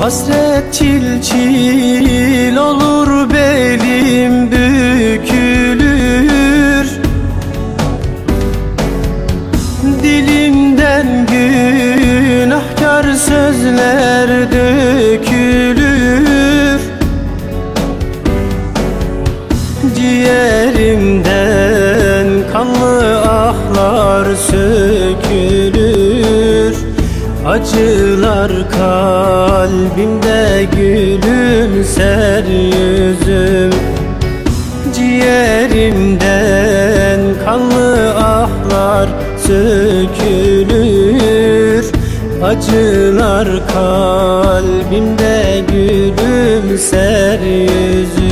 Hasret çil çil olur belim bükülür. Dilimden günahkar sözler dökülür. Ciğerimden kanlı ahlar sökülür Acılar kalbimde gülümser yüzüm. Ciğerimden kanlı ahlar sökülür. Acılar kalbimde gülümser yüzüm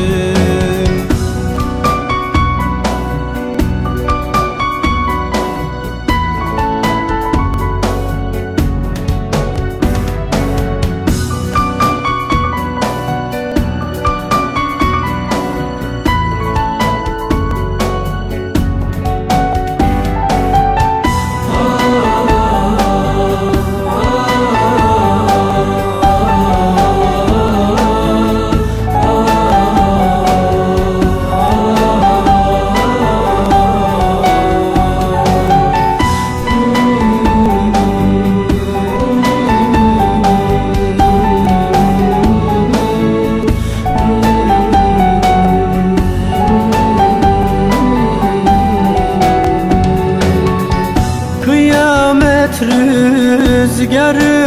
Kıyamet rüzgarı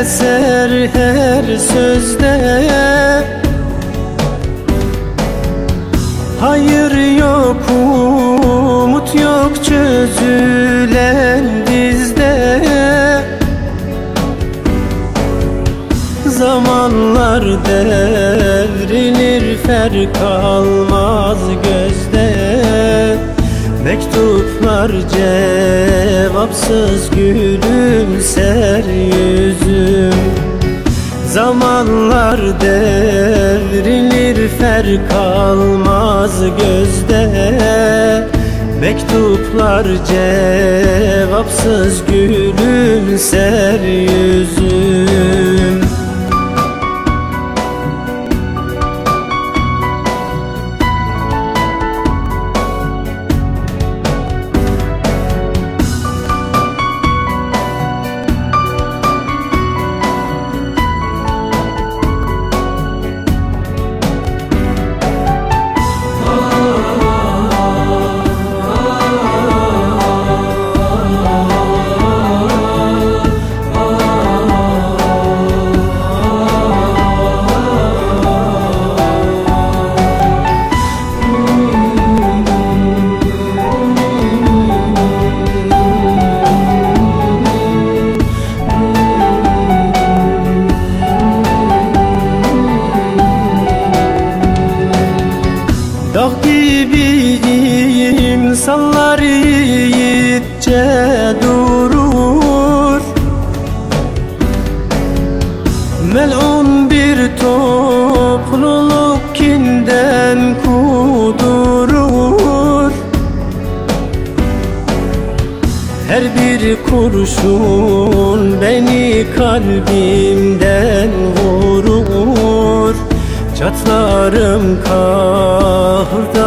eser her sözde. Hayır yok umut yok çözülen dizde. Zamanlar devrilir fer kalmaz gözde. Mektuplar cevapsız gülümser yüzüm. Zamanlar devrilir fer kalmaz gözde. Mektuplar cevapsız gülümser yüzüm gibi insanlar yiğitçe durur. Melun bir topluluk kinden kudurur. Her bir kurşun beni kalbimden vurur. Çatlarım kahırdan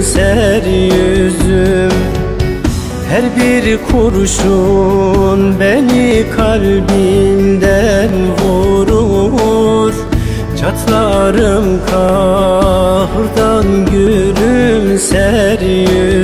gülümser yüzüm Her bir kurşun beni kalbimden vurur. Çatlarım kahırdan gülümser yüzüm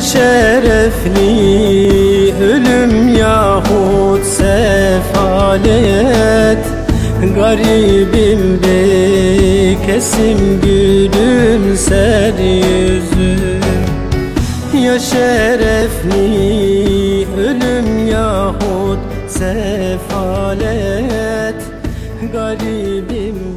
şerefli ölüm yahut sefalet. Garibim be kesim gülümser yüzüm Ya şerefli ölüm yahut sefalet. Garibim